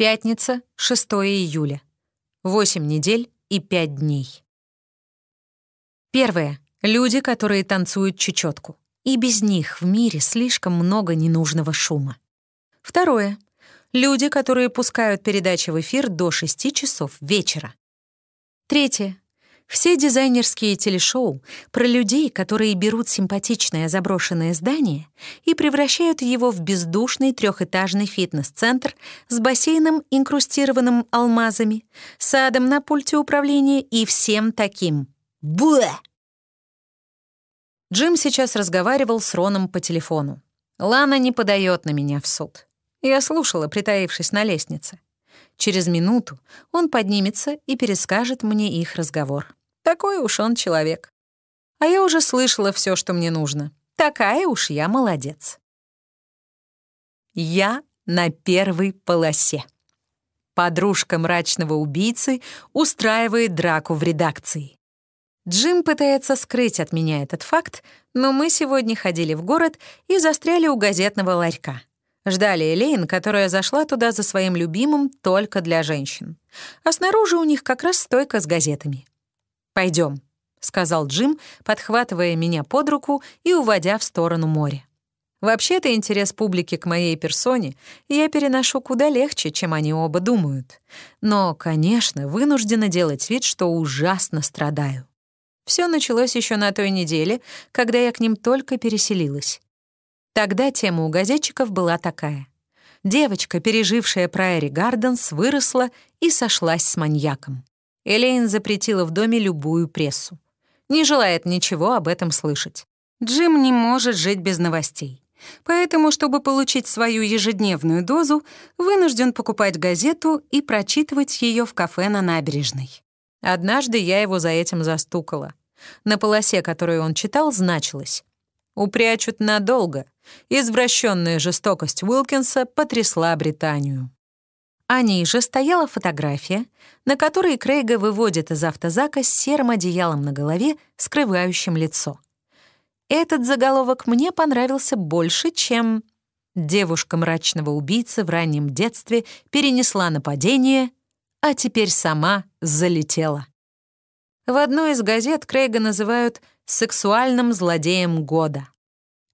Пятница, 6 июля. 8 недель и 5 дней. Первое. Люди, которые танцуют чечетку. И без них в мире слишком много ненужного шума. Второе. Люди, которые пускают передачи в эфир до 6 часов вечера. Третье. Все дизайнерские телешоу про людей, которые берут симпатичное заброшенное здание и превращают его в бездушный трехэтажный фитнес-центр с бассейном, инкрустированным алмазами, садом на пульте управления и всем таким. Буэ! Джим сейчас разговаривал с Роном по телефону. Лана не подает на меня в суд. Я слушала, притаившись на лестнице. Через минуту он поднимется и перескажет мне их разговор. Такой уж он человек. А я уже слышала все, что мне нужно. Такая уж я молодец. Я на первой полосе. Подружка мрачного убийцы устраивает драку в редакции. Джим пытается скрыть от меня этот факт, но мы сегодня ходили в город и застряли у газетного ларька. Ждали Элейн, которая зашла туда за своим любимым только для женщин. А снаружи у них как раз стойка с газетами. Пойдем, сказал Джим, подхватывая меня под руку и уводя в сторону моря. Вообще-то интерес публики к моей персоне я переношу куда легче, чем они оба думают. Но, конечно, вынуждена делать вид, что ужасно страдаю. Все началось еще на той неделе, когда я к ним только переселилась. Тогда тема у газетчиков была такая. Девочка, пережившая Прайори Гарденс, выросла и сошлась с маньяком. Элейн запретила в доме любую прессу. Не желает ничего об этом слышать. Джим не может жить без новостей. Поэтому, чтобы получить свою ежедневную дозу, вынужден покупать газету и прочитывать ее в кафе на набережной. Однажды я его за этим застукала. На полосе, которую он читал, значилось «Упрячут надолго. Извращенная жестокость Уилкинса потрясла Британию». А ниже стояла фотография, на которой Крейга выводит из автозака с серым одеялом на голове, скрывающим лицо. Этот заголовок мне понравился больше, чем «Девушка мрачного убийцы в раннем детстве перенесла нападение, а теперь сама залетела». В одной из газет Крейга называют «сексуальным злодеем года».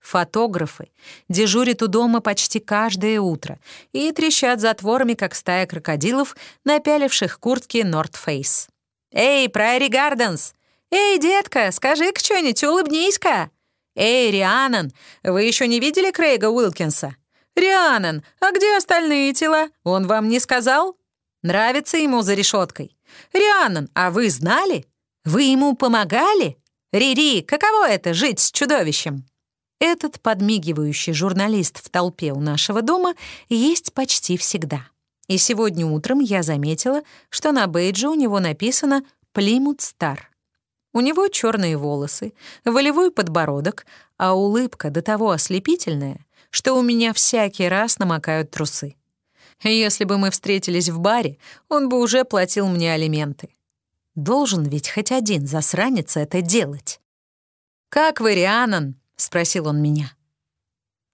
Фотографы дежурят у дома почти каждое утро и трещат затворами, как стая крокодилов, напяливших куртки North Face. «Эй, Прайри Гарденс! Эй, детка, скажи-ка что-нибудь, улыбнись-ка! Эй, Рианан, вы еще не видели Крейга Уилкинса? Рианан, а где остальные тела? Он вам не сказал? Нравится ему за решеткой? Рианан, а вы знали? Вы ему помогали? Рири, каково это — жить с чудовищем?» Этот подмигивающий журналист в толпе у нашего дома есть почти всегда. И сегодня утром я заметила, что на бейдже у него написано «Плимут Стар». У него черные волосы, волевой подбородок, а улыбка до того ослепительная, что у меня всякий раз намокают трусы. Если бы мы встретились в баре, он бы уже платил мне алименты. Должен ведь хоть один засранец это делать. «Как вы, Рианан?» — спросил он меня.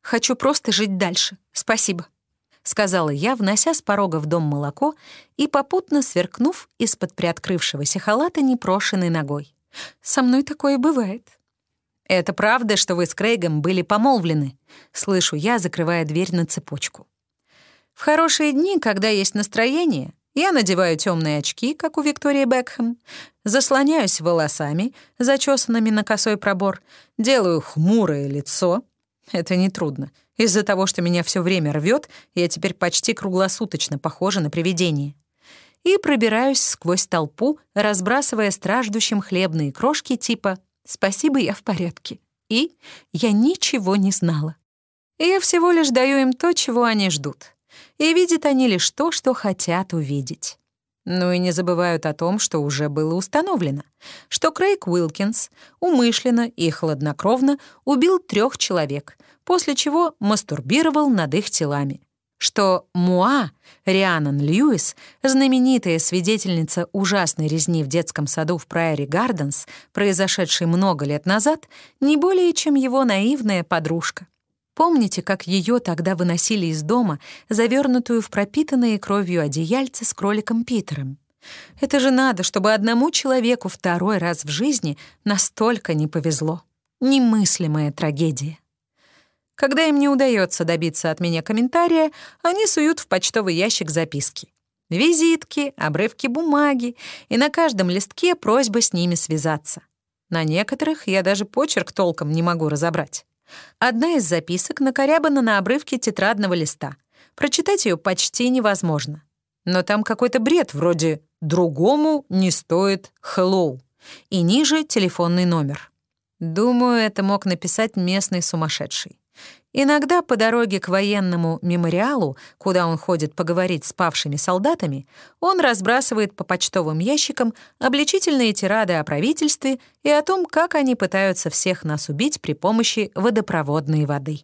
«Хочу просто жить дальше, спасибо», — сказала я, внося с порога в дом молоко и попутно сверкнув из-под приоткрывшегося халата непрошенной ногой. «Со мной такое бывает». «Это правда, что вы с Крейгом были помолвлены?» — слышу я, закрывая дверь на цепочку. «В хорошие дни, когда есть настроение, я надеваю темные очки, как у Виктории Бекхэм, заслоняюсь волосами, зачесанными на косой пробор, делаю хмурое лицо. Это нетрудно. Из-за того, что меня все время рвет, я теперь почти круглосуточно похожа на привидение. И пробираюсь сквозь толпу, разбрасывая страждущим хлебные крошки типа «Спасибо, я в порядке». И я ничего не знала. Я всего лишь даю им то, чего они ждут и видят они лишь то, что хотят увидеть. Ну и не забывают о том, что уже было установлено, что Крейг Уилкинс умышленно и хладнокровно убил трех человек, после чего мастурбировал над их телами, что Муа, Рианан Льюис, знаменитая свидетельница ужасной резни в детском саду в Прайори Гарденс, произошедшей много лет назад, не более чем его наивная подружка. Помните, как ее тогда выносили из дома, завернутую в пропитанные кровью одеяльце с кроликом Питером? Это же надо, чтобы одному человеку второй раз в жизни настолько не повезло. Немыслимая трагедия. Когда им не удается добиться от меня комментария, они суют в почтовый ящик записки. Визитки, обрывки бумаги, и на каждом листке просьба с ними связаться. На некоторых я даже почерк толком не могу разобрать. Одна из записок накорябана на обрывке тетрадного листа. Прочитать ее почти невозможно. Но там какой-то бред вроде «другому не стоит hello» и ниже телефонный номер. Думаю, это мог написать местный сумасшедший. Иногда по дороге к военному мемориалу, куда он ходит поговорить с павшими солдатами, он разбрасывает по почтовым ящикам обличительные тирады о правительстве и о том, как они пытаются всех нас убить при помощи водопроводной воды.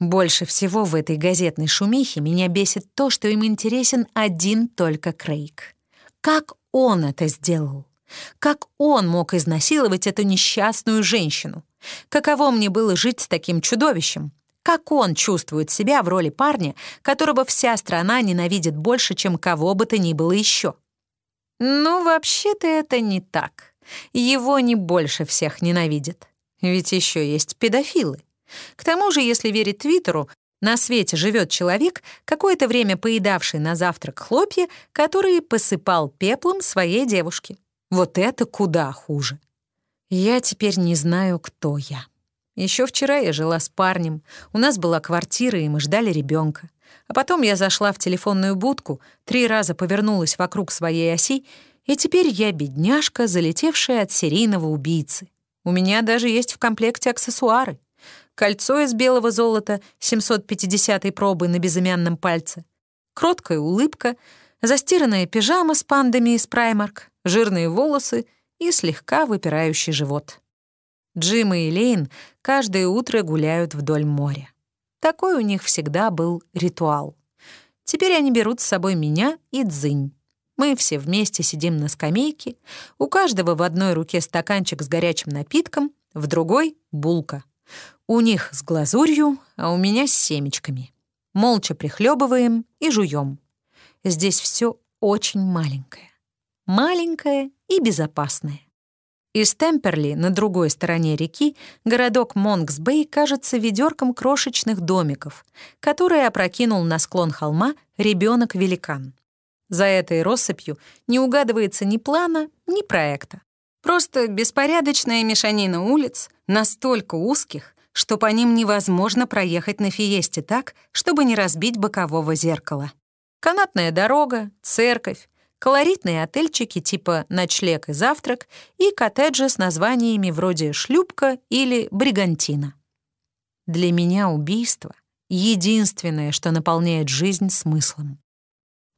Больше всего в этой газетной шумихе меня бесит то, что им интересен один только Крейг. Как он это сделал? Как он мог изнасиловать эту несчастную женщину? Каково мне было жить с таким чудовищем? Как он чувствует себя в роли парня, которого вся страна ненавидит больше, чем кого бы то ни было еще? Ну, вообще-то это не так. Его не больше всех ненавидят. Ведь еще есть педофилы. К тому же, если верить Твиттеру, на свете живет человек, какое-то время поедавший на завтрак хлопья, который посыпал пеплом своей девушке. Вот это куда хуже. Я теперь не знаю, кто я. Еще вчера я жила с парнем, у нас была квартира, и мы ждали ребенка. А потом я зашла в телефонную будку, три раза повернулась вокруг своей оси, и теперь я бедняжка, залетевшая от серийного убийцы. У меня даже есть в комплекте аксессуары. Кольцо из белого золота 750-й пробы на безымянном пальце, кроткая улыбка, застиранная пижама с пандами из праймарк, жирные волосы и слегка выпирающий живот. Джим и Элейн каждое утро гуляют вдоль моря. Такой у них всегда был ритуал. Теперь они берут с собой меня и Дзынь. Мы все вместе сидим на скамейке, у каждого в одной руке стаканчик с горячим напитком, в другой — булка. У них с глазурью, а у меня с семечками. Молча прихлебываем и жуем. Здесь все очень маленькое. Маленькое и безопасное. Из Темперли, на другой стороне реки, городок Монкс-Бэй кажется ведерком крошечных домиков, которые опрокинул на склон холма ребенок великан За этой россыпью не угадывается ни плана, ни проекта. Просто беспорядочная мешанина улиц, настолько узких, что по ним невозможно проехать на фиесте так, чтобы не разбить бокового зеркала. Канатная дорога, церковь, колоритные отельчики типа «Ночлег и завтрак» и коттеджи с названиями вроде «Шлюпка» или «Бригантина». Для меня убийство — единственное, что наполняет жизнь смыслом.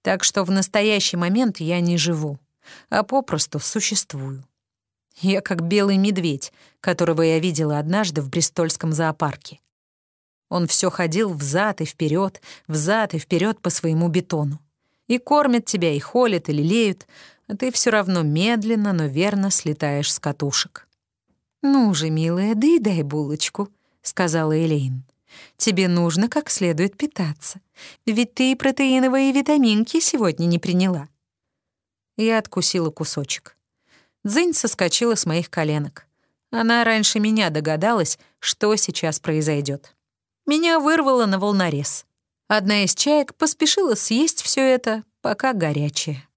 Так что в настоящий момент я не живу, а попросту существую. Я как белый медведь, которого я видела однажды в Бристольском зоопарке. Он все ходил взад и вперед, взад и вперед по своему бетону. И кормят тебя, и холят, и лелеют, а ты все равно медленно, но верно слетаешь с катушек. «Ну же, милая, да и дай булочку», — сказала Элейн. «Тебе нужно как следует питаться, ведь ты и протеиновые витаминки сегодня не приняла». Я откусила кусочек. Дзынь соскочила с моих коленок. Она раньше меня догадалась, что сейчас произойдет. Меня вырвало на волнорез. Одна из чаек поспешила съесть все это, пока горячее.